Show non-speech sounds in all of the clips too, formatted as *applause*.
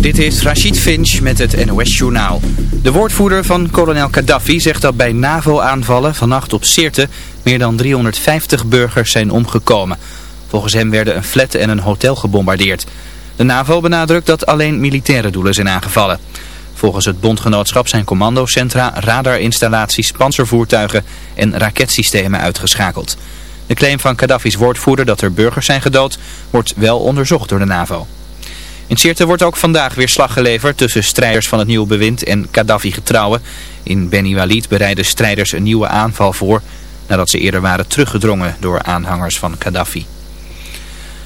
Dit is Rachid Finch met het NOS-journaal. De woordvoerder van kolonel Gaddafi zegt dat bij NAVO-aanvallen vannacht op Sirte meer dan 350 burgers zijn omgekomen. Volgens hem werden een flat en een hotel gebombardeerd. De NAVO benadrukt dat alleen militaire doelen zijn aangevallen. Volgens het bondgenootschap zijn commandocentra, radarinstallaties, panzervoertuigen en raketsystemen uitgeschakeld. De claim van Gaddafi's woordvoerder dat er burgers zijn gedood wordt wel onderzocht door de NAVO. In Sirte wordt ook vandaag weer slag geleverd tussen strijders van het nieuwe bewind en Gaddafi-getrouwen. In Beni Walid bereiden strijders een nieuwe aanval voor nadat ze eerder waren teruggedrongen door aanhangers van Gaddafi.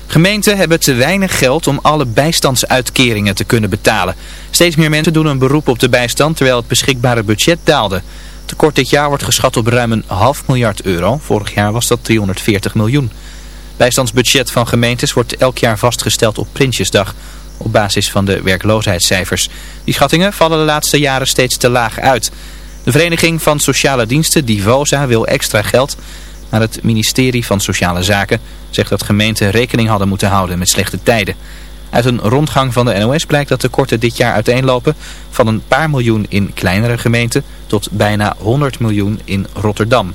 Gemeenten hebben te weinig geld om alle bijstandsuitkeringen te kunnen betalen. Steeds meer mensen doen een beroep op de bijstand terwijl het beschikbare budget daalde. Tekort dit jaar wordt geschat op ruim een half miljard euro. Vorig jaar was dat 340 miljoen. Bijstandsbudget van gemeentes wordt elk jaar vastgesteld op Prinsjesdag op basis van de werkloosheidscijfers. Die schattingen vallen de laatste jaren steeds te laag uit. De Vereniging van Sociale Diensten, Divosa, wil extra geld, maar het ministerie van Sociale Zaken zegt dat gemeenten rekening hadden moeten houden met slechte tijden. Uit een rondgang van de NOS blijkt dat tekorten dit jaar uiteenlopen van een paar miljoen in kleinere gemeenten tot bijna 100 miljoen in Rotterdam.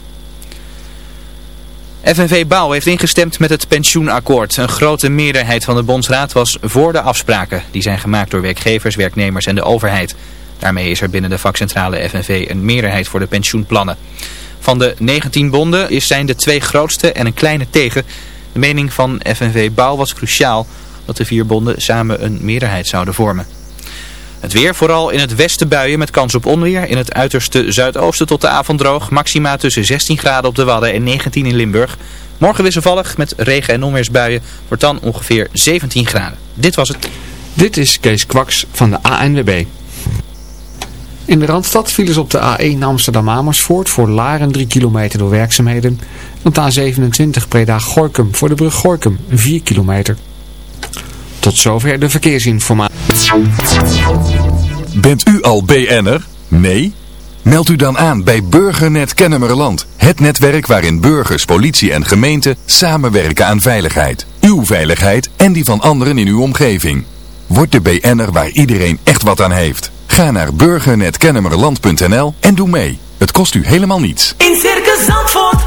FNV Bouw heeft ingestemd met het pensioenakkoord. Een grote meerderheid van de bondsraad was voor de afspraken. Die zijn gemaakt door werkgevers, werknemers en de overheid. Daarmee is er binnen de vakcentrale FNV een meerderheid voor de pensioenplannen. Van de 19 bonden zijn de twee grootste en een kleine tegen. De mening van FNV Bouw was cruciaal dat de vier bonden samen een meerderheid zouden vormen. Het weer, vooral in het westen buien met kans op onweer. In het uiterste zuidoosten tot de avond droog. Maxima tussen 16 graden op de Wadden en 19 in Limburg. Morgen wisselvallig met regen- en onweersbuien. Wordt dan ongeveer 17 graden. Dit was het. Dit is Kees Kwaks van de ANWB. In de Randstad vielen ze op de A1 Amsterdam-Amersfoort voor Laren 3 kilometer door werkzaamheden. Op de A27 Breda-Gorkum voor de brug Gorkum 4 kilometer. Tot zover de verkeersinformatie. Bent u al BN'er? Nee? Meld u dan aan bij Burgernet Kennemerland. Het netwerk waarin burgers, politie en gemeente samenwerken aan veiligheid. Uw veiligheid en die van anderen in uw omgeving. Word de BN'er waar iedereen echt wat aan heeft. Ga naar burgernetkennemerland.nl en doe mee. Het kost u helemaal niets. In Circus Zandvoort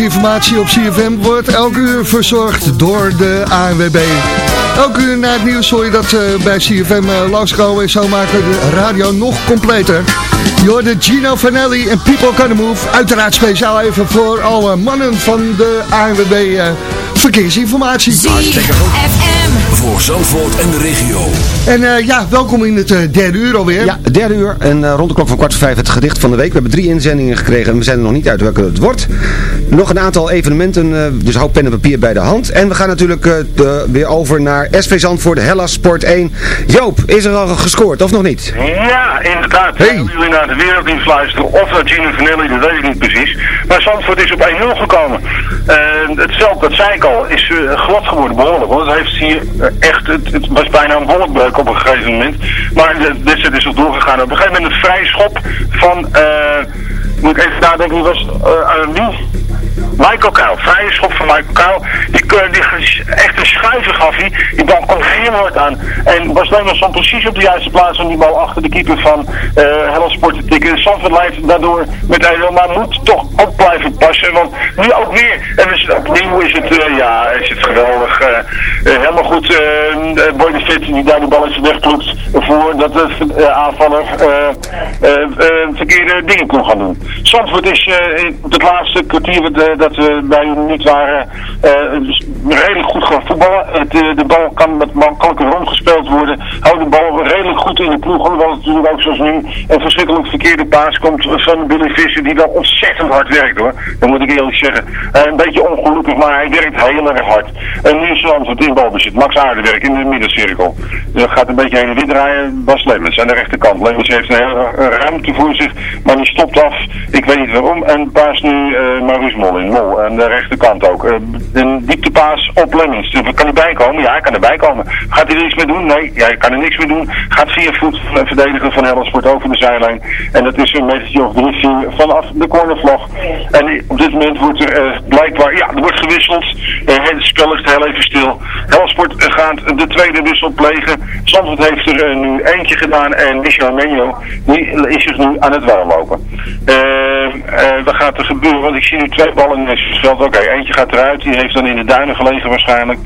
Verkeersinformatie op CFM wordt elke uur verzorgd door de ANWB. Elke uur na het nieuws hoor je dat uh, bij CFM uh, langskomen en zo maken de radio nog completer. Je hoorde Gino Vanelli en People Can Move. Uiteraard speciaal even voor alle mannen van de ANWB uh, verkeersinformatie. ZFM voor Zandvoort en de regio. En uh, ja, welkom in het uh, derde uur alweer. Ja, derde uur. En uh, rond de klok van kwart voor vijf het gedicht van de week. We hebben drie inzendingen gekregen en we zijn er nog niet uit welke het wordt. Nog een aantal evenementen, dus hou pen en papier bij de hand. En we gaan natuurlijk de, weer over naar SV Zandvoort, Hellas Sport 1. Joop, is er al gescoord of nog niet? Ja, inderdaad. Hey. Jullie naar de werelddienst luisteren of naar Gino Vanelli, dat weet ik niet precies. Maar Zandvoort is op 1-0 gekomen. het veld, dat zei ik al, is glad geworden behoorlijk. Want het heeft hier echt, het, het, was bijna een wolkbreuk op een gegeven moment. Maar de wedstrijd is nog doorgegaan. Op een gegeven moment een vrije schop van, moet ik even nadenken, wie was, uh, wie? Michael Kuil, vrije schop van Michael Kuil. Die, die, echt een schuiver gaf hij. Die bal kwam heel hard aan. En Barcelona stond precies op de juiste plaats om die bal achter de keeper van uh, Hellas Sport te tikken. Sanford leidt daardoor met 1 maar moet toch ook blijven passen. Want nu ook weer. En dus opnieuw is het, ja, is het geweldig. Helemaal goed. Uh, Boy de Fit die daar de bal even wegploegt voordat de aanvaller verkeerde dingen kon gaan doen. Zandvoort is op het laatste kwartier dat we bij u niet waren redelijk goed gaan voetballen. Het, de bal kan met makkelijker rondgespeeld worden. Houdt de bal redelijk goed in de ploeg. Hoewel het natuurlijk ook zoals nu een verschrikkelijk verkeerde paas komt van Billy Visser die dan ontzettend hard werkt hoor. Dat moet ik eerlijk zeggen. een beetje ongelukkig, maar hij werkt heel erg hard. En nu is Zandvoort in balbezit. Max Aardewerk in de middencirkel. Dat gaat een beetje heen en weer draaien. Bas Lemmens aan de rechterkant. Lemmens heeft een hele ruimte voor zich, maar die stopt af. Ik weet niet waarom. En paas nu uh, Maurice Mol in. Mol aan de rechterkant ook. Uh, een dieptepaas op Lemmens. Dus kan hij bijkomen? Ja, hij kan erbij komen. Gaat hij er iets mee doen? Nee, ja, hij kan er niks mee doen. Gaat via voet van verdediger van Heldersport over de zijlijn. En dat is een metertje of drie, vier vanaf de cornervlag. En op dit moment wordt er blijkbaar, ja, er wordt gewisseld. het spel heel even stil. Heldersport gaat de tweede wissel plegen. Zandvoort heeft er nu eentje gedaan en Michel Menjo die is dus nu aan het warmlopen. Wat gaat er gebeuren? Want ik zie nu twee ballen in het veld. Oké, eentje gaat eruit. Die heeft dan in de duinen gelegen waarschijnlijk.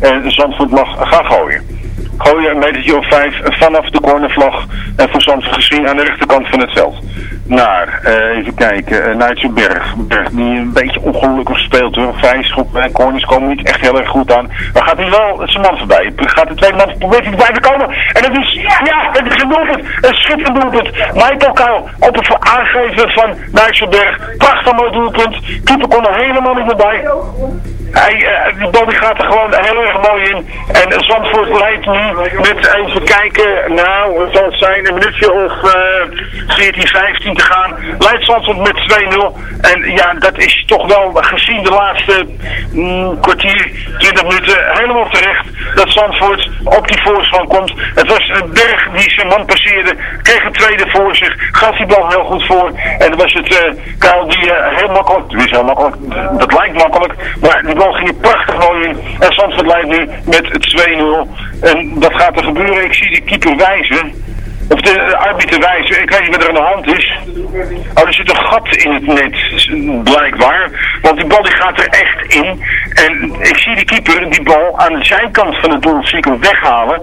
En mag gaan gooien. Gooien een metertje of vijf vanaf de cornervlag. En voor Zandvoort gezien aan de rechterkant van het veld. Naar, uh, even kijken, uh, Berg. Die een beetje ongelukkig speelt hoor. Vijf schoppen en corners komen niet echt heel erg goed aan. Maar gaat hij wel zijn man voorbij. Gaat de tweede man probeert hij te komen. En dat is, ja, het is een doelpunt. Een schitterend doelpunt. Michael Kuil op het aangeven van Nigel Berg. Prachtig mooi doelpunt. Keeper kon er helemaal niet meer bij. Hij, bal die gaat er gewoon heel erg mooi in. En Zandvoort leidt nu met even kijken, nou, wat zal het zijn, een minuutje of uh, 14, 15 te gaan. Leidt Zandvoort met 2-0. En ja, dat is toch wel gezien de laatste mm, kwartier, 20 minuten, helemaal terecht dat Zandvoort op die voorsprong komt. Het was een berg die zijn man passeerde, kreeg een tweede voor zich, gaf die bal heel goed voor. En dan was het uh, die uh, heel makkelijk, het is heel makkelijk, dat lijkt makkelijk, maar die bal ging prachtig mooi in. En Zandvoort nu met 2-0. En dat gaat er gebeuren. Ik zie de keeper wijzen. Of de arbiter wijzen. Ik weet niet wat er aan de hand is. Oh, er zit een gat in het net, blijkbaar. Want die bal die gaat er echt in. En ik zie die keeper die bal aan de zijkant van het doel zie weghalen.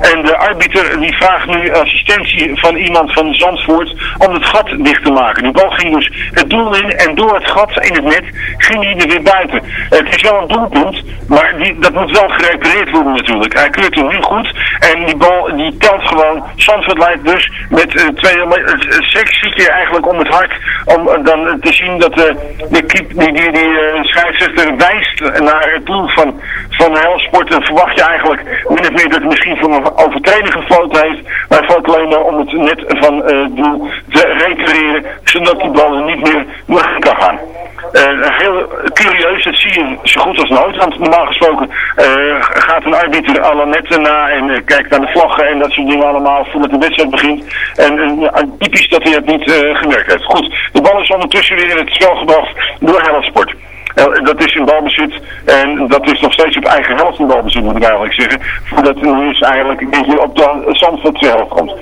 En de arbiter die vraagt nu assistentie van iemand van Zandvoort om het gat dicht te maken. Die bal ging dus het doel in en door het gat in het net ging hij er weer buiten. Het is wel een doelpunt, maar die, dat moet wel gerepareerd worden natuurlijk. Hij keurt hem nu goed en die bal die telt gewoon. Zandvoort dus met uh, twee uh, seks zie je eigenlijk om het hart om dan te zien dat de, keep, die, die, die scheidsrechter wijst naar het doel van, van Helsport. Dan verwacht je eigenlijk min of meer dat hij misschien voor een overtreding gefloten heeft. Maar hij valt alleen maar om het net van het doel te repareren, zodat die bal niet meer door kan gaan. Heel curieus, dat zie je zo goed als nooit. Want normaal gesproken gaat een arbiter alle netten na en kijkt naar de vlaggen en dat soort dingen allemaal voordat de begint. En typisch dat hij het niet gemerkt heeft. Goed, de bal is ondertussen weer in het spel gebracht door Helsport. Eh, dat is in balbezit en dat is nog steeds op eigen helft in balbezit moet ik eigenlijk zeggen. Voordat het nu is eigenlijk een beetje op de Zandvoortse helft komt.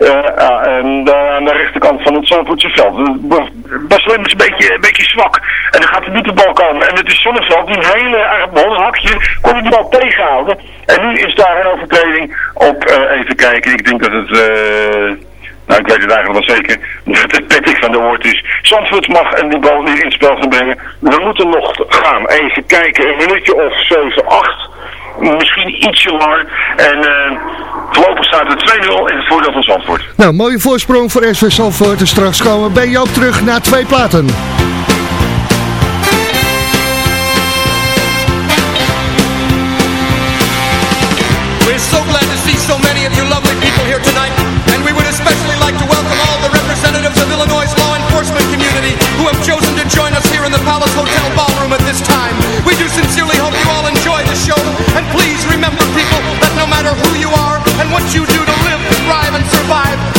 Eh, ah, en daar aan de rechterkant van het Zandvoortse veld. Bas Lem is een beetje, beetje zwak. En dan gaat er niet de bal komen. En het is Zonneveld die hele erg bal, een hakje, kon hij de bal tegenhouden. En nu is daar een overtreding op, eh, even kijken, ik denk dat het... nou, ik weet het eigenlijk wel zeker. Dat het Patrick van der Hoort is. Zandvoort mag en die bal weer in het spel gaan brengen. We moeten nog gaan. Even kijken, een minuutje of 7, 8. Misschien ietsje langer. En eh voorlopig staat het 2-0 in het voordeel van Zandvoort. Nou, mooie voorsprong voor SV Zandvoort. En straks komen bij Joop terug naar twee platen. We're so glad to see so many of you lovely people here tonight, and we would especially who have chosen to join us here in the Palace Hotel ballroom at this time. We do sincerely hope you all enjoy the show, and please remember, people, that no matter who you are and what you do to live, thrive, and survive,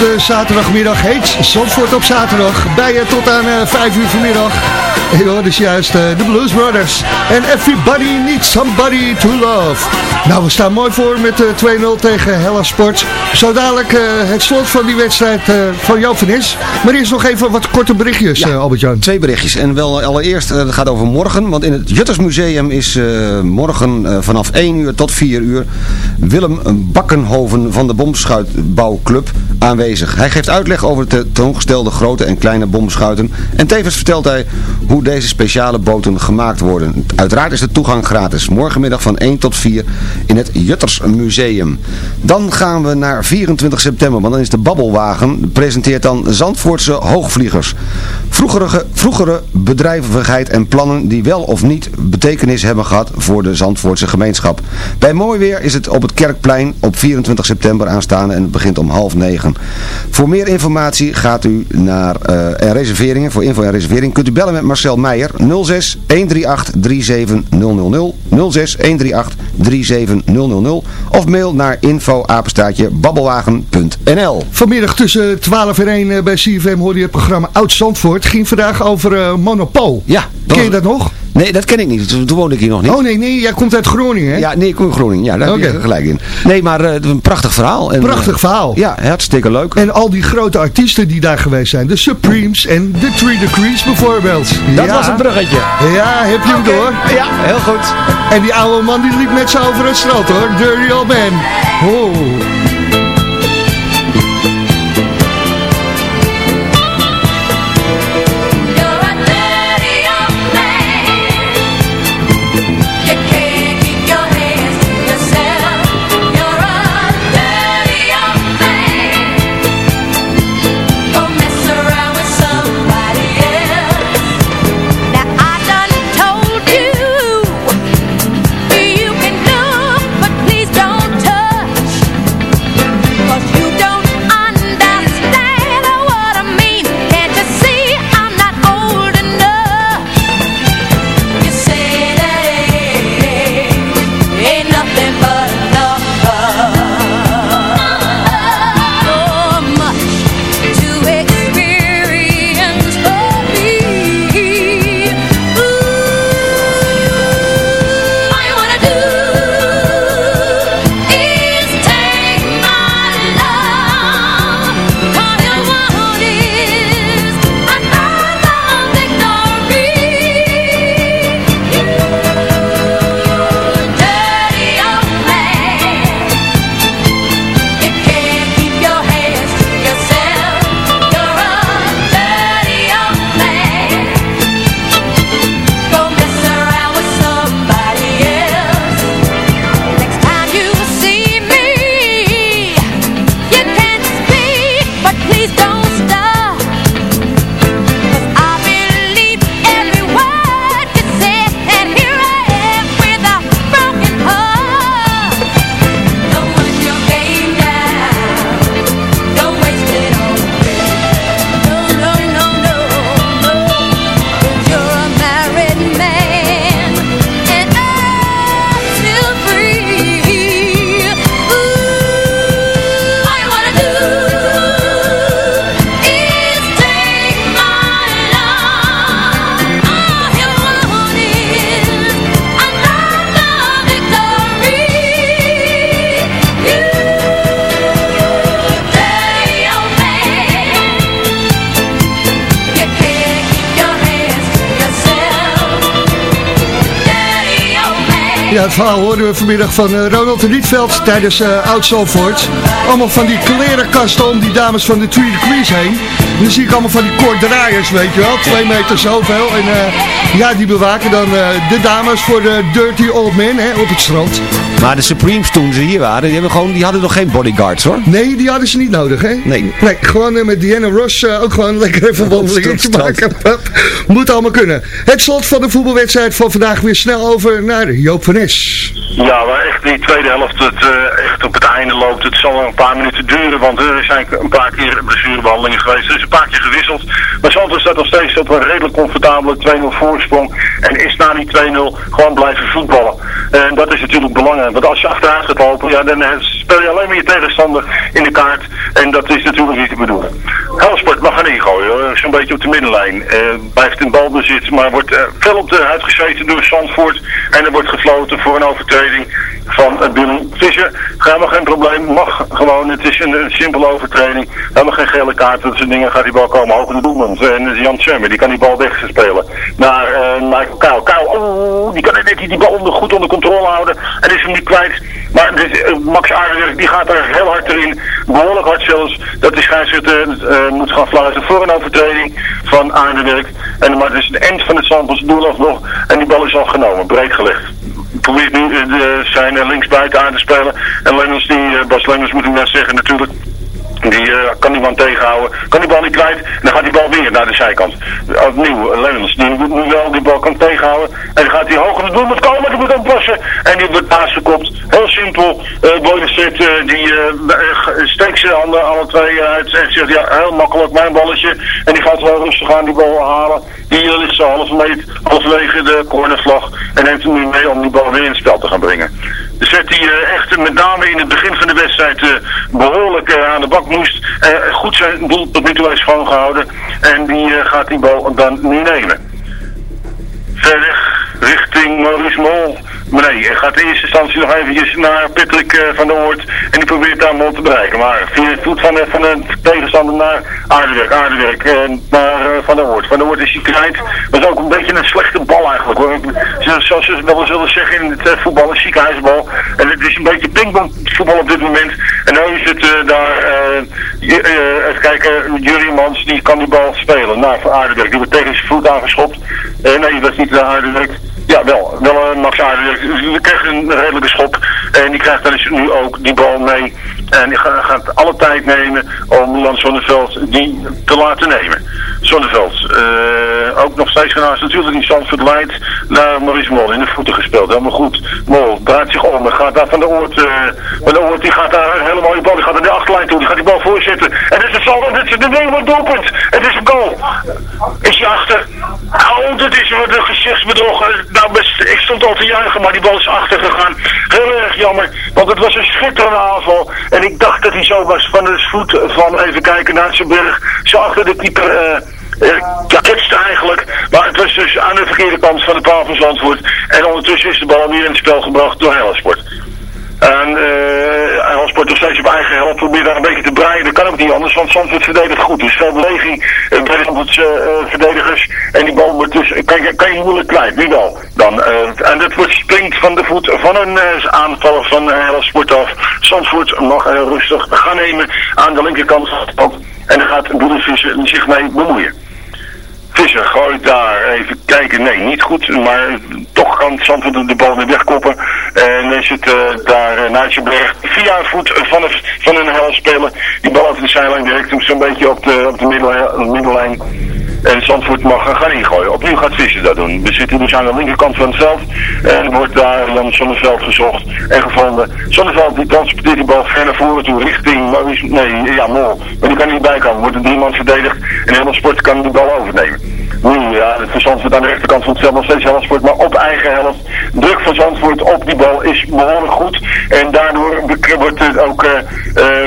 de zaterdagmiddag heet Zandvoort op zaterdag. Bij je tot aan eh 5 uur vanmiddag. En je hoort dus juist eh, de Blues Brothers. En Everybody Needs Somebody to Love. Nou, we staan mooi voor met eh 2-0 tegen Hella Sport. Zo dadelijk eh, het slot van die wedstrijd eh, van Joop van Is. Maar eerst nog even wat korte berichtjes, eh, Albert-Jan. Twee berichtjes. En wel allereerst, eh, het gaat over morgen. Want in het Juttersmuseum is eh, morgen eh, vanaf 1 uur tot 4 uur Willem Bakkenhoven van de Bomschuitbouwclub aanwezig. Hij geeft uitleg over de tentoongestelde grote en kleine bomschuiten. En tevens vertelt hij hoe deze speciale boten gemaakt worden. Uiteraard is de toegang gratis. Morgenmiddag van 1 tot 4 in het Juttersmuseum. Dan gaan we naar 24 september. Want dan is de Babbelwagen. Presenteert dan Zandvoortse hoogvliegers. Vroegere, vroegere bedrijvigheid en plannen die wel of niet betekenis hebben gehad voor de Zandvoortse gemeenschap. Bij mooi weer is het op het Kerkplein op 24 september aanstaande en het begint om half negen. Voor meer informatie gaat u naar eh, en reserveringen. Voor info en reservering kunt u bellen met Marcel Meijer 06 138 37000 06 138 37000 of mail naar info babbelwagen.nl Vanmiddag tussen 12 en 1 eh, bij CFM hoorde je het programma Oud Zandvoort. Ging vandaag over eh, Monopool. Ja. Ken je dat nog? Nee, dat ken ik niet. Toen, woonde ik hier nog niet. Oh nee, nee, jij komt uit Groningen hè? Ja, nee, ik kom uit Groningen. Ja, daar heb Oké. je gelijk in. Nee, maar eh, een prachtig verhaal. En, Prachtig eh, verhaal. ja, hartstikke leuk. En al die grote artiesten die daar geweest zijn. De Supremes en de Three Degrees bijvoorbeeld. Dat Ja. was een bruggetje. Ja, heb je hem door? Ja, heel goed. En die oude man die liep met z'n over het strand hoor. Dirty old man. Oh. Het verhaal hoorden we vanmiddag van eh, Ronald Rietveld tijdens uh, Oud Zandvoort. Allemaal van die klerenkasten om die dames van de Three Degrees heen. En dan zie ik allemaal van die koorddraaiers, weet je wel. Twee meter zoveel. En eh, ja, die bewaken dan eh, de dames voor de Dirty Old Man hè, op het strand. Maar de Supremes toen ze hier waren, die, hebben gewoon, die hadden nog geen bodyguards hoor. Nee, die hadden ze niet nodig, hè? Nee. Nee, gewoon eh, met Diana Ross eh, ook gewoon lekker even *laughs* een wandelingetje maken. Moet allemaal kunnen. Het slot van de voetbalwedstrijd van vandaag weer snel over naar Joop van Es. Ja, maar echt die tweede helft, het, eh, echt op het einde loopt. Het zal wel een paar minuten duren, want er zijn een paar keer blessurebehandelingen geweest. Er is een paar keer gewisseld. Maar Santos staat nog steeds op een redelijk comfortabele 2-0 voorsprong. En is na die 2-0 gewoon blijven voetballen. En dat is natuurlijk belangrijk. Want als je achteruit gaat lopen, ja, dan eh, speel je alleen maar je tegenstander in de kaart. En dat is natuurlijk niet te bedoelen. Helsport mag gaan ingooien, hoor. zo'n beetje op de middenlijn. Eh, blijft in balbezit, maar wordt eh, fel op de huid gezeten door Zandvoort. En er wordt gefloten voor een overtreding van uh, Billy Visser. Helemaal geen probleem, mag gewoon. Het is een, simpele overtreding. Helemaal geen gele kaart, dat soort dingen gaat die bal komen. Hoog de doelman. En Jan Summer, die kan die bal wegspelen. Naar eh Michael Kuil. Kuil, die kan net die bal onder, goed onder controle houden. En is hem niet. Maar eh, Max Aardenwerk, die gaat er heel hard erin. Behoorlijk hard zelfs. Dat die scheidsrechter eh, moet gaan fluiten voor een overtreding van Aardenwerk. En, maar het is de eind van het Zandvoortse doel nog. En die bal is al genomen, breed gelegd probeert nu eh, de, zijn uh, linksbuiten aan te spelen. En Lenners, die, uh, Bas Lenners moet ik net zeggen natuurlijk. Die uh, kan die man tegenhouden. Kan die bal niet kwijt. En dan gaat die bal weer naar de zijkant. Opnieuw, Lenners. Die moet wel die bal kan tegenhouden. En dan gaat hij hoog in het doel moet komen. Die moet oppassen. En die wordt naastgekopt. Heel simpel. Uh, die steekt ze alle, alle twee uit. En zegt ja, heel makkelijk mijn balletje. En die gaat wel rustig aan die bal halen. Die ligt zo halverwege, halverwege de cornervlag. En neemt hem nu mee om die bal weer in het spel te gaan brengen. Met name in het begin van de wedstrijd eh, behoorlijk eh, aan de bak moest. Eh, goed zijn doel tot nu toe heeft schoongehouden. En die eh, gaat die bal dan nu nemen. Verder richting Maurice Mol. Maar nee, hij gaat in eerste instantie nog eventjes naar Patrick eh, van der Hoort. En die probeert daar Mol te bereiken. Maar via het voet van, de- tegenstander naar Aardewerk. Aardewerk eh, naar eh, Van der Hoort. Van der Hoort is hij kwijt. Dat is ook een beetje een slechte bal eigenlijk Zoals ze wel zullen zeggen in het voetbal, een ziekenhuisbal. En het is een beetje pingpongvoetbal op dit moment. En nu is het daar, even kijken, Jurie Mans, die kan die bal spelen. Nou, voor Aardewerk, die wordt tegen zijn voet aangeschopt. Nee, dat is niet de Aardewerk. Ja, wel. Wel een Aardewerk. Dus we krijgen een redelijke schop. En die krijgt dan dus nu ook die bal mee. En die ga- gaat alle tijd nemen om Jan Zonneveld die te laten nemen. Zonneveld, eh, ook nog steeds genaast natuurlijk die Zandvoort leidt naar Maurice Mol. In de voeten gespeeld, helemaal goed. Mol draait zich om en gaat daar van de Oort, eh, van de Oort die gaat daar een hele mooie bal, die gaat naar de achterlijn toe, die gaat die bal voorzetten. En dit is het saldo, dit is de nieuwe doelpunt. Het is een goal. Is hij achter? Oh, dit is wat een gezichtsbedrog. Nou, best, ik stond al te juichen, maar die bal is achter gegaan. Heel erg jammer, want het was een schitterende aanval. En ik dacht dat hij zo was van de voet van, even kijken, naar zijn berg. Zo achter de keeper... eh, ja, ketste eigenlijk. Maar het was dus aan de verkeerde kant van de paal van. En ondertussen is de bal weer in het spel gebracht door Helsport. En uh, Helsport nog steeds op eigen helft probeert daar een beetje te breien. Dat kan ook niet anders, want Zandvoort verdedigt goed. Dus veel beweging eh, bij de Zandvoortse eh, verdedigers. En die bal wordt dus, kan, kan je moeilijk kwijt. Nu wel. Dan, eh, en dat wordt springt van de voet van een aanvaller van uh, Helsport af. Zandvoort eh, rustig gaan nemen aan de linkerkant. En dan gaat Boerenvisser zich mee bemoeien. Visser gooit daar even kijken. Nee, niet goed. Maar toch kan Zandvoort de bal weer wegkoppen. En is het eh, daar uh, Nijtjeberg via een voet van, het, van een helspeler. Die bal over de zijlijn direct hem zo'n beetje op de, op de middellijn. middellijn. En Zandvoort mag gaan ingooien. Opnieuw gaat Visser dat doen. We zitten dus aan de linkerkant van het veld. En wordt daar Jan Zonneveld gezocht en gevonden. Zonneveld die transporteert die bal ver naar voren toe richting nee, ja, Mol. Maar die kan niet bij komen. Wordt een drieman verdedigd en helemaal sport kan die bal overnemen. Nu, ja, het van Zandvoort aan de rechterkant van het veld nog steeds maar op eigen helft. Druk van Zandvoort op die bal is behoorlijk goed. En daardoor wordt het ook eh eh,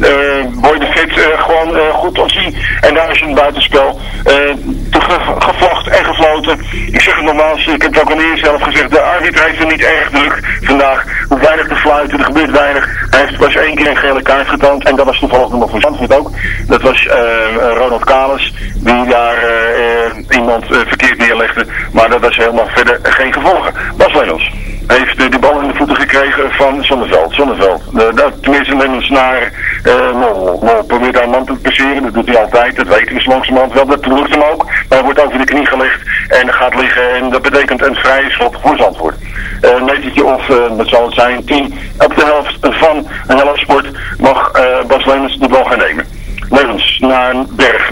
eh, Boy de Fit eh, gewoon eh, goed ontzien. En daar is een buitenspel eh, te ge- gevlacht en gefloten. Ik zeg het nogmaals, ik heb het ook al eerder zelf gezegd, de arbiter heeft er niet erg druk vandaag. Hoe weinig te fluiten, er gebeurt weinig. Hij heeft pas één keer een gele kaart getoond en dat was toevallig nog voor Zandvoort ook. Dat was eh, eh, Ronald Kalis, die daar eh, eh, iemand eh, verkeerd neerlegde. Maar dat was helemaal verder geen gevolgen. Bas Lennons heeft eh, die bal in de voeten gekregen van Zonneveld. Zonneveld, eh, dat, tenminste Lennons naar Mol. Mol probeert daar een man te passeren, dat doet hij altijd. Dat weten we zo langzamerhand wel, dat lukt hem ook. Maar hij wordt over de knie gelegd en gaat liggen. En dat betekent een vrije schot voor Zandvoort. Een metertje of, dat zal het zijn, 10 op de helft van een helftsport mag eh, Bas Lennons de bal gaan nemen. Levens naar berg.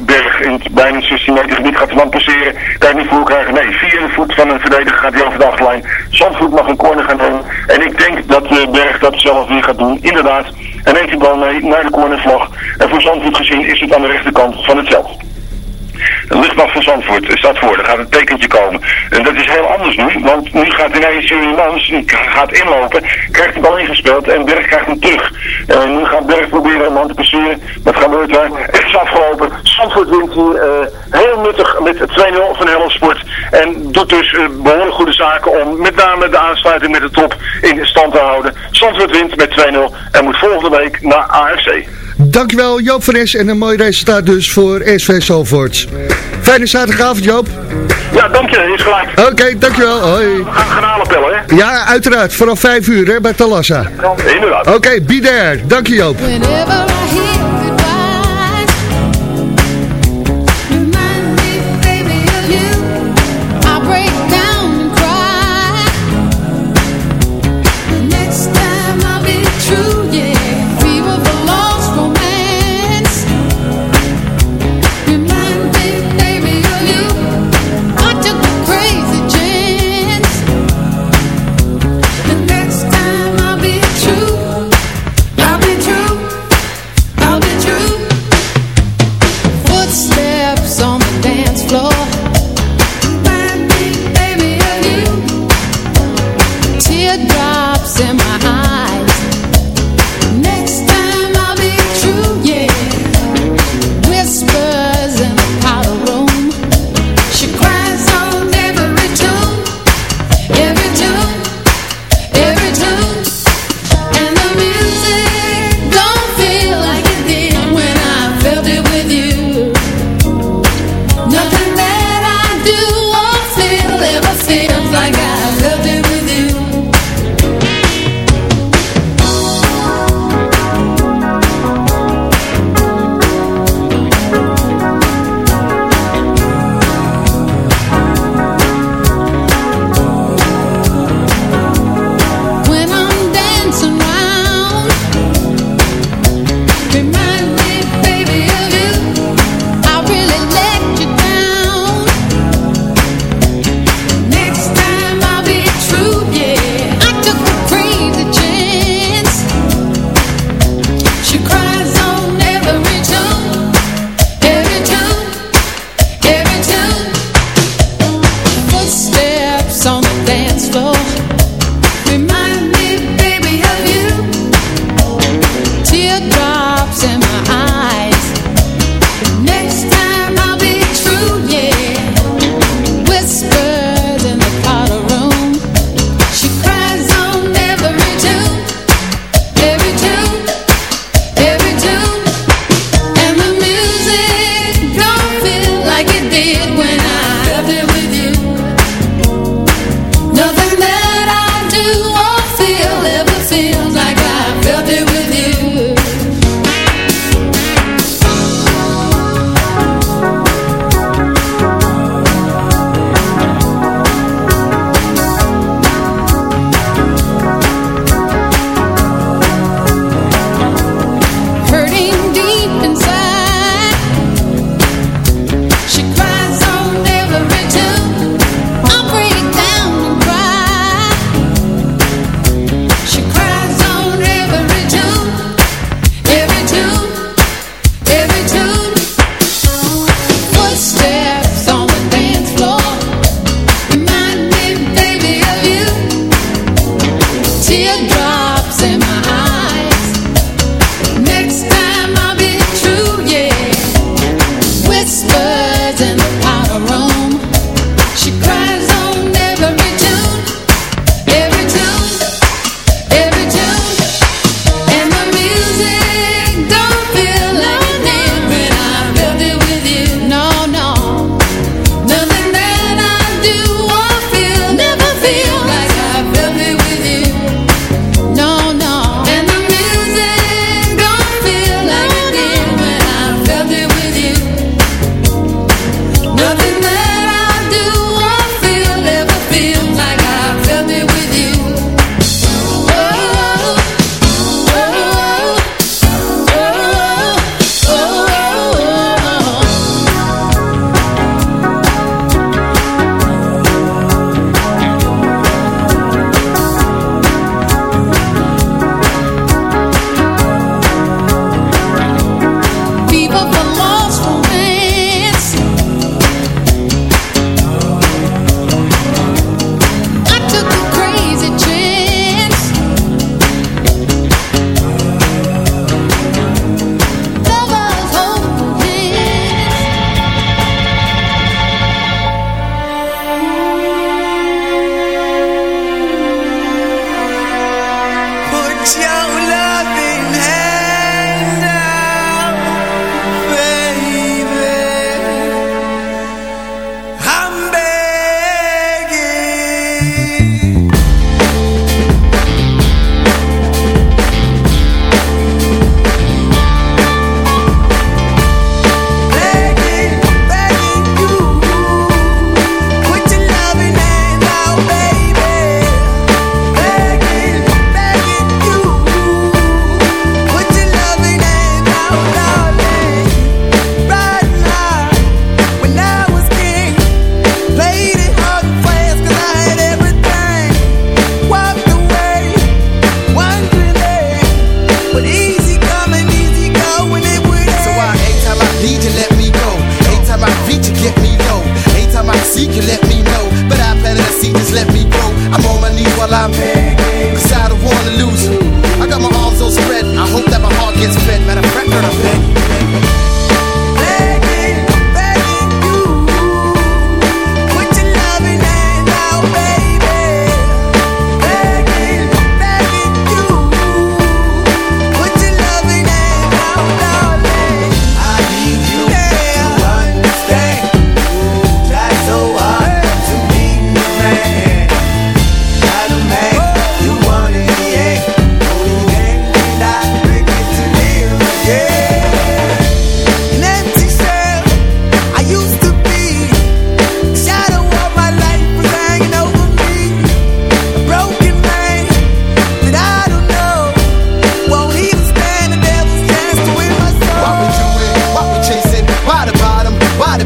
Bijna 16 meter gebied gaat de man passeren. Kan niet voor krijgen. Nee, via de voet van een verdediger gaat hij over de achterlijn. Zandvoet mag een corner gaan nemen. En ik denk dat de Berg dat zelf weer gaat doen. Inderdaad. En neemt die bal mee naar de cornervlag. En voor Zandvoet gezien is het aan de rechterkant van het veld. De luchtmacht van Zandvoort voor. Er gaat een tekentje komen. En dat is heel anders nu. Want nu gaat ineens die gaat inlopen, krijgt de bal ingespeeld en Berg krijgt hem terug. En nu gaat Berg proberen een man te passeren. Wat gebeurt daar? Het is afgelopen. Zandvoort wint hier eh, heel nuttig met 2-0 van Hello Sport. En doet dus eh, behoorlijk goede zaken om met name de aansluiting met de top in stand te houden. Zandvoort wint met 2-0 en moet volgende week naar AFC. Dankjewel Joop van Es en een mooi resultaat dus voor SV Zalvoort. Fijne zaterdagavond Joop. Ja, dank je. Is gelijk. Oké, dankjewel. Hoi. We gaan gaan aanpellen, hè? Ja, uiteraard. Vanaf 5 uur hè, bij Talassa. Inderdaad. Oké, be there. Dank je Joop.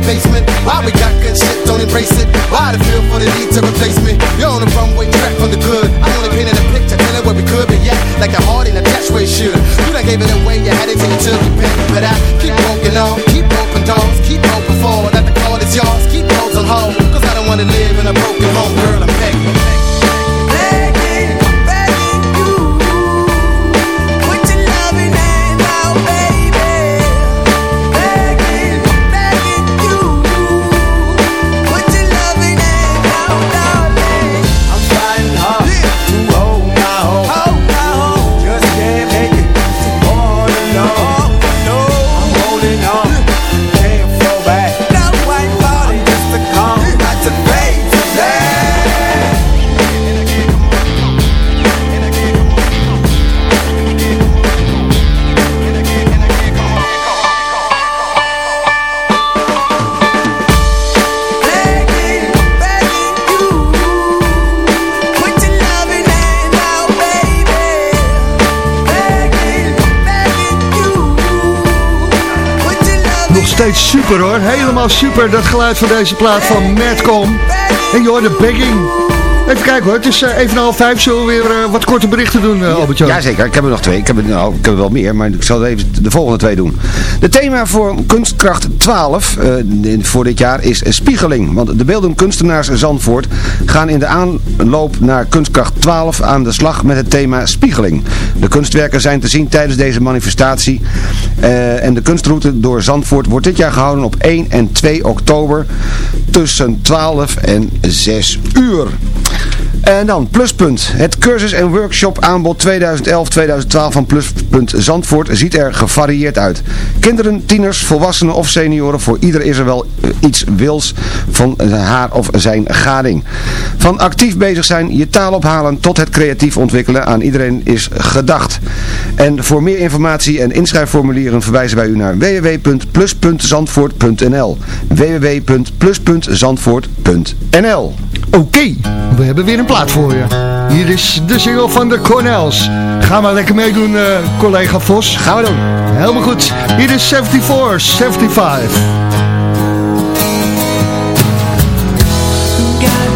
basement. Why we got good shit, don't embrace it. Why the feel for the need to replace me? You're on the runway, track from the good. I only painted a picture, telling what we could be at. Like a heart in a dash where it should. You done gave it away, you had it till you repent. But I keep walking on, keep open doors, keep open forward. That the call is yours, keep those on hold. Cause I don't wanna live in a broken home, girl. I'm steeds super hoor. Helemaal super, dat geluid van deze plaat van Madcom. En je hoort de begging. Even kijken hoor, het is eh, even half vijf. Zullen we weer eh, wat korte berichten doen, uh, albert -Jan? Jazeker, ik heb er nog twee. Ik heb, er, nou, ik heb er wel meer, maar ik zal even de volgende twee doen. De thema voor Kunstkracht 12 eh, in- voor dit jaar is spiegeling. Want de beeldend kunstenaars Zandvoort gaan in de aanloop naar Kunstkracht 12 aan de slag met het thema spiegeling. De kunstwerken zijn te zien tijdens deze manifestatie. en de kunstroute door Zandvoort wordt dit jaar gehouden op 1 en 2 oktober tussen 12 en 6 uur. En dan Pluspunt. Het cursus- en workshop aanbod 2011-2012 van Pluspunt Zandvoort ziet er gevarieerd uit. Kinderen, tieners, volwassenen of senioren, voor ieder is er wel eh, iets wils van haar of zijn gading. Van actief bezig zijn, je taal ophalen tot het creatief ontwikkelen aan iedereen is gedacht. En voor meer informatie en inschrijfformulieren verwijzen wij u naar www.plus.zandvoort.nl www.plus.zandvoort.nl Oké, we hebben weer een plaat voor je. Hier is de single van de Cornels. Ga maar lekker meedoen, eh, collega Vos. Gaan we doen. Helemaal goed. Hier is 74, 75. Got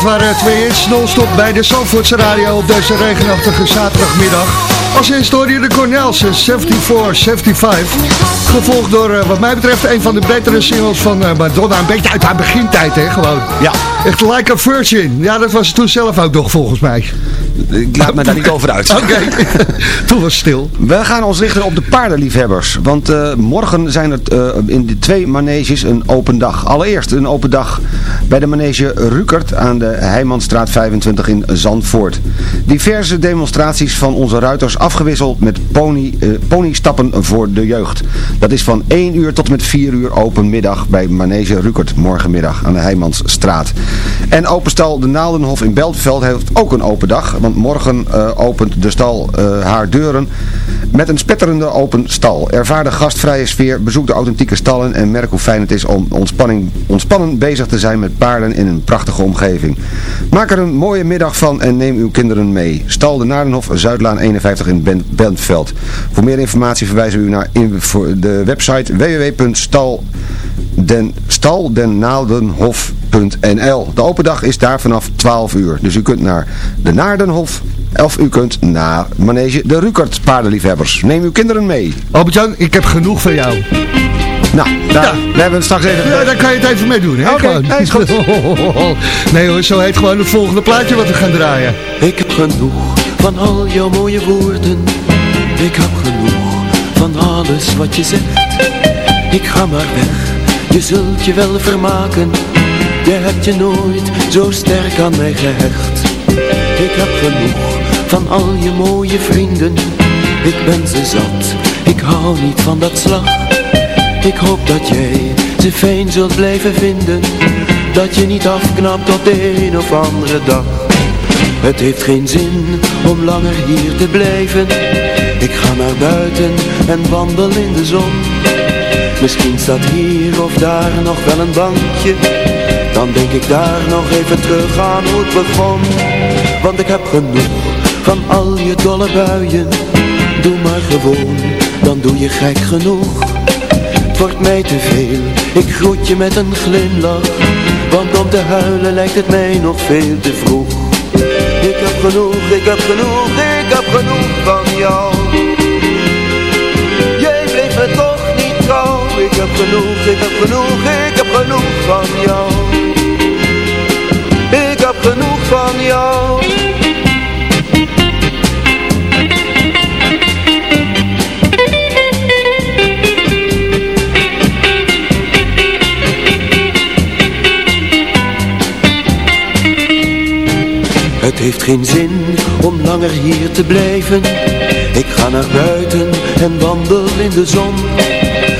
Dat waren twee hits non-stop bij de Zandvoortse Radio op deze regenachtige zaterdagmiddag. Als eerste hoor je de Cornels, eh, 74, 75. Gevolgd door, eh, wat mij betreft, een van de betere singles van eh, Madonna. Een beetje uit haar begintijd, hè, gewoon. Ja. Echt like a virgin. Ja, dat was toen zelf ook nog, volgens mij. Ik laat me daar niet over uit. *laughs* Oké, *laughs* toen was het stil. We gaan ons richten op de paardenliefhebbers. Want eh, morgen zijn er eh, in de twee maneges een open dag. Allereerst een open dag bij de manege Rukert aan de Heijmanstraat 25 in Zandvoort. Diverse demonstraties van onze ruiters afgewisseld met pony, eh, ponystappen voor de jeugd. Dat is van 1 uur tot met 4 uur open middag bij manege Rukert morgenmiddag aan de Heijmansstraat. En openstal de Naaldenhof in Beltveld heeft ook een open dag. Want morgen eh, opent de stal eh, haar deuren met een spetterende open stal. Ervaar de gastvrije sfeer, bezoek de authentieke stallen en merk hoe fijn het is om ontspanning, ontspannen bezig te zijn met paarden in een prachtige omgeving. Maak er een mooie middag van en neem uw kinderen mee. Stal de Naardenhof, Zuidlaan 51 in Ben- Bentveld. Voor meer informatie verwijzen we u naar de website www.staldenaaldenhof.nl De open dag is daar vanaf 12 uur. Dus u kunt naar de Naardenhof of u kunt naar Manege de Rukert paardenliefhebbers. Neem uw kinderen mee. Albert-Jan, ik heb genoeg van jou. Nou, daar, we hebben straks even... Ja, daar kan je het even mee doen, hè? Oké, is goed. Nee hoor, zo heet gewoon het volgende plaatje wat we gaan draaien. Ik heb genoeg van al jouw mooie woorden. Ik heb genoeg van alles wat je zegt. Ik ga maar weg, je zult je wel vermaken. Je hebt je nooit zo sterk aan mij gehecht. Ik heb genoeg van al je mooie vrienden. Ik ben ze zat, ik hou niet van dat slag. Ik hoop dat jij ze fijn zult blijven vinden. Dat je niet afknapt op de een of andere dag. Het heeft geen zin om langer hier te blijven Ik ga naar buiten en wandel in de zon Misschien staat hier of daar nog wel een bankje Dan denk ik daar nog even terug aan hoe het begon. Want ik heb genoeg van al je dolle buien. Doe maar gewoon, dan doe je gek genoeg. Het wordt mij te veel, ik groet je met een glimlach. Want om te huilen lijkt het mij nog veel te vroeg. Ik heb genoeg, ik heb genoeg, ik heb genoeg van jou. Jij bleef me toch niet trouw. Ik heb genoeg, ik heb genoeg, ik heb genoeg van jou van jou. Het heeft geen zin om langer hier te blijven. Ik ga naar buiten en wandel in de zon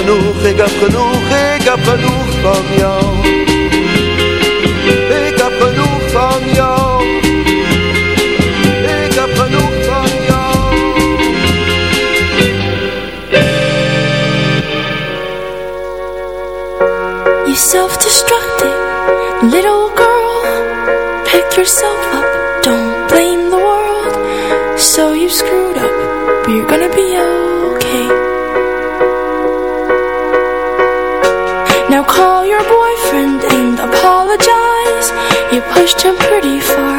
genoeg, ik heb genoeg, ik heb genoeg van jou. Ik heb genoeg van jou. Ik heb genoeg van jou. You self-destructing little girl. Pick yourself up, don't blame the world. So you screwed up, but you're gonna be pushed him pretty far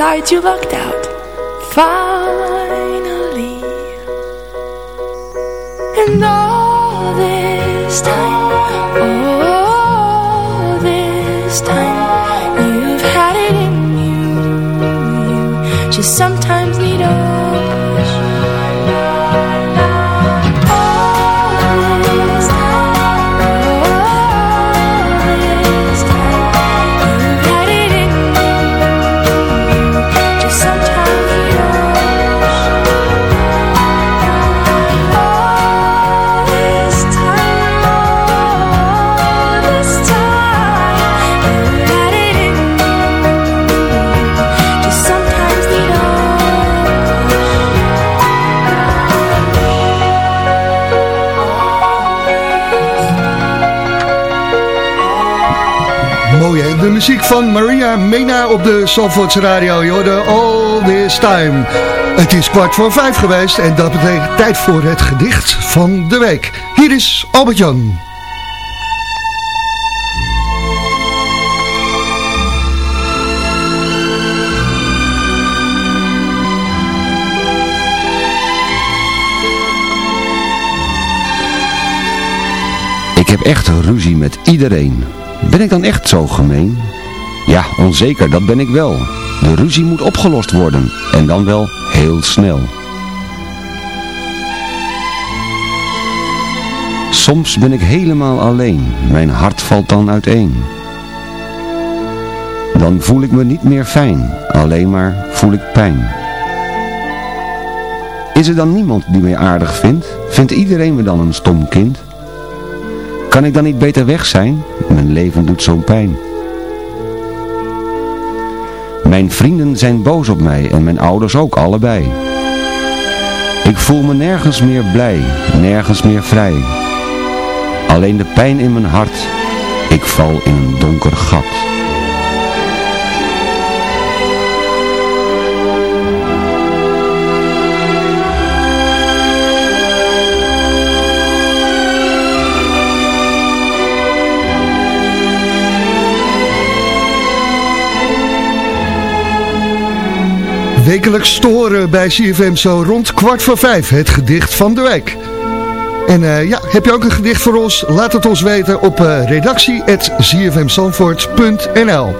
sight you lucked out. van Maria Mena op de Zandvoorts Radio. Je All This Time. Het is kwart voor vijf geweest en dat betekent tijd voor het gedicht van de week. Hier is Albert-Jan. Ik heb echt ruzie met iedereen. Ben ik dan echt zo gemeen? Ja, onzeker, dat ben ik wel. De ruzie moet opgelost worden. En dan wel heel snel. Soms ben ik helemaal alleen. Mijn hart valt dan uiteen. Dan voel ik me niet meer fijn. Alleen maar voel ik pijn. Is er dan niemand die mij aardig vindt? Vindt iedereen me dan een stom kind? Kan ik dan niet beter weg zijn? Mijn leven doet zo'n pijn. Mijn vrienden zijn boos op mij en mijn ouders ook allebei. Ik voel me nergens meer blij, nergens meer vrij. Alleen de pijn in mijn hart, ik val in een donker gat. Wekelijks storen bij CFM zo rond kwart voor vijf. Het gedicht van de week. En eh, ja, heb je ook een gedicht voor ons? Laat het ons weten op uh, redactie.zfmzandvoort.nl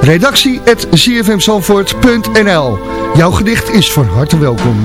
redactie.zfmzandvoort.nl Jouw gedicht is van harte welkom.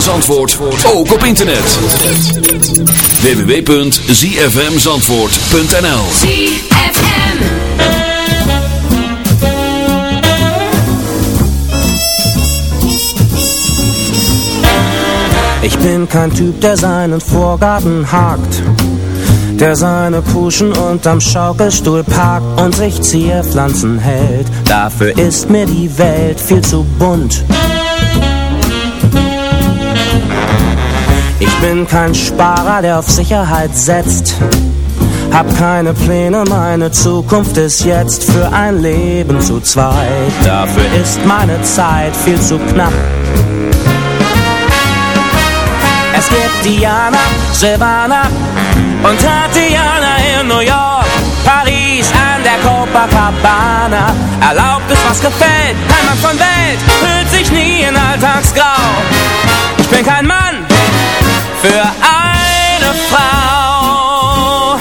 Zandvoort ook op internet. www.zfmzandvoort.nl Ich bin kein Typ, der seinen Vorgarten hakt, der seine Kuschen unterm Schaukelstuhl parkt und sich Zierpflanzen hält. Dafür ist mir die Welt viel zu bunt. Ich bin kein Sparer, der auf Sicherheit setzt. Hab keine Pläne, meine Zukunft ist jetzt für ein Leben zu zweit. Dafür ist meine Zeit viel zu knapp. Es gibt Diana, Silvana und Tatiana in New York, Paris an der Copacabana. Erlaubt es, was gefällt, Mann von Welt, hüllt sich nie in Alltagsgrau. Ich bin kein Mann für eine Frau.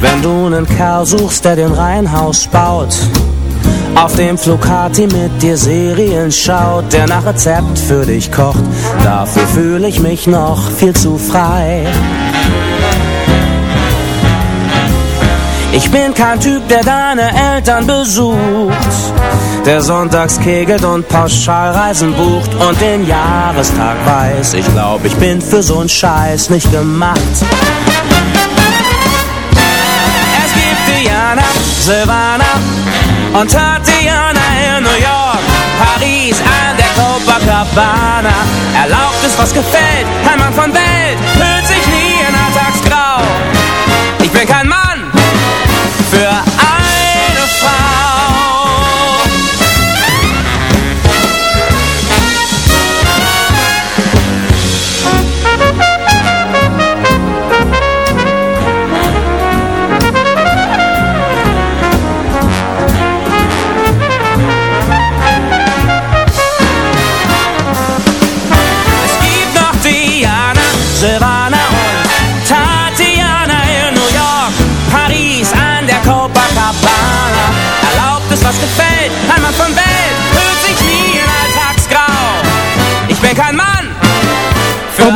Wenn du einen Kerl suchst, der den Reihenhaus baut, auf dem Flugati mit dir Serien schaut, der nach Rezept für dich kocht, dafür fühle ich mich noch viel zu frei. Ich bin kein Typ, der deine Eltern besucht, der sonntags kegelt und Pauschalreisen bucht und den Jahrestag weiß. Ich glaube, ich bin für so'n Scheiß nicht gemacht. Es gibt Diana, Silvana und Tatiana in New York, Paris an der Copacabana. Erlaubt es, was gefällt, ein Mann von Welt, hüllt sich nie in Alltagsgrau. Ich bin kein Mann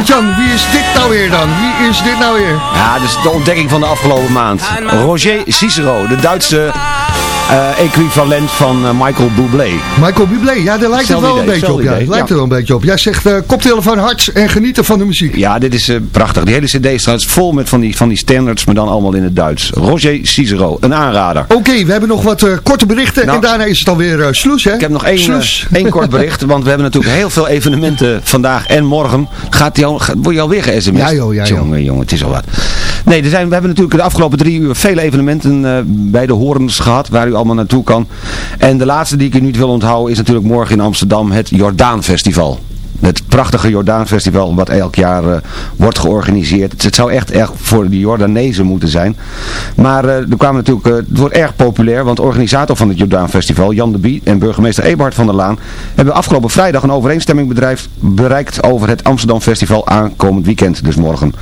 Albert-Jan, wie is dit nou weer dan? Wie is dit nou weer? Ja, is de ontdekking van de afgelopen maand. Roger Cicero, de Duitse eh, equivalent van eh, Michael Bublé. Michael Bublé, ja, daar lijkt het wel een beetje op. Ja. idee, Lijkt ja. er wel een beetje op. Jij zegt eh koptelefoon hard en genieten van de muziek. Ja, dit is prachtig. Die hele cd staat vol met van die, van die standards, maar dan allemaal in het Duits. Roger Cicero, een aanrader. Oké, we hebben nog wat korte berichten Nou, en daarna is het alweer sloes, hè? Ik heb nog één, één kort *laughs* bericht, want we hebben natuurlijk heel veel evenementen vandaag en morgen. Gaat die al, gaat, word je alweer ge-sms'd? Ja, joh, ja, joh. Jongen, jongen, het is al wat. Nee, er zijn, we hebben natuurlijk de afgelopen drie uur vele evenementen bij de horens gehad, waar u allemaal naartoe kan. En de laatste die ik u niet wil onthouden is natuurlijk morgen in Amsterdam het Jordaan Festival. Het prachtige Jordaanfestival wat elk jaar eh, wordt georganiseerd. Het, zou echt, echt voor de Jordanezen moeten zijn. Maar eh, er kwamen natuurlijk, eh, het wordt erg populair. Want organisator van het Jordaanfestival, Jan de Bie en burgemeester Eberhard van der Laan... hebben afgelopen vrijdag een overeenstemming bereikt over het Amsterdam Festival aankomend weekend, dus morgen.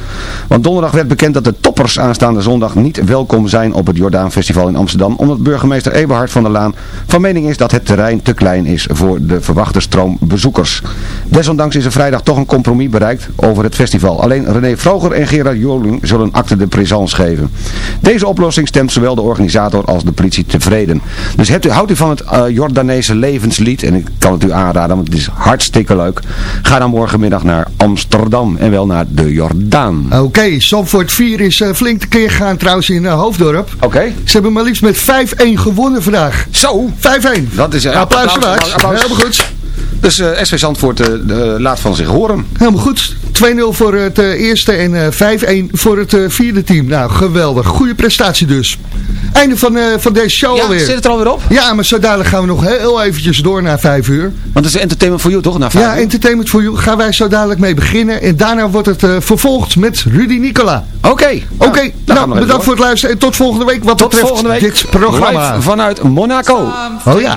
Want donderdag werd bekend dat de toppers aanstaande zondag niet welkom zijn op het Jordaanfestival in Amsterdam. Omdat burgemeester Eberhard van der Laan van mening is dat het terrein te klein is voor de verwachte stroom bezoekers. Desondanks is er vrijdag toch een compromis bereikt over het festival. Alleen René Vroger en Gerard Joling zullen acte de présence geven. Deze oplossing stemt zowel de organisator als de politie tevreden. Dus hebt u, houdt u van het eh, Jordaanese levenslied, en ik kan het u aanraden, want het is hartstikke leuk. Ga dan morgenmiddag naar Amsterdam en wel naar de Jordaan. Oké, Zandvoort 4 is eh, flink te keer gegaan trouwens in eh, Hoofddorp. Oké. Ze hebben maar liefst met 5-1 gewonnen vandaag. Zo! 5-1. Dat is een applaus applaus, applaus. Helemaal goed. Dus eh, SV Zandvoort eh, de- laat van zich horen. Helemaal goed. 2-0 voor het eh, eerste en eh 5-1 voor het eh, vierde team. Nou, geweldig. Goede prestatie dus. Einde van, eh, van deze show Ja, alweer. zit het er alweer op? Ja, maar zo dadelijk gaan we nog heel eventjes door naar 5 uur. Want het is entertainment voor jou toch? Na vijf Ja, uur? Entertainment for You gaan wij zo dadelijk mee beginnen. En daarna wordt het eh, vervolgd met Rudy Nicola. Oké. Oké, nou, even bedankt door. voor het luisteren. En tot volgende week wat Tot betreft volgende week. dit programma. Live vanuit Monaco. Oh ja.